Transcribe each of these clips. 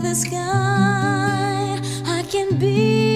the sky. I can be.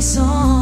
song.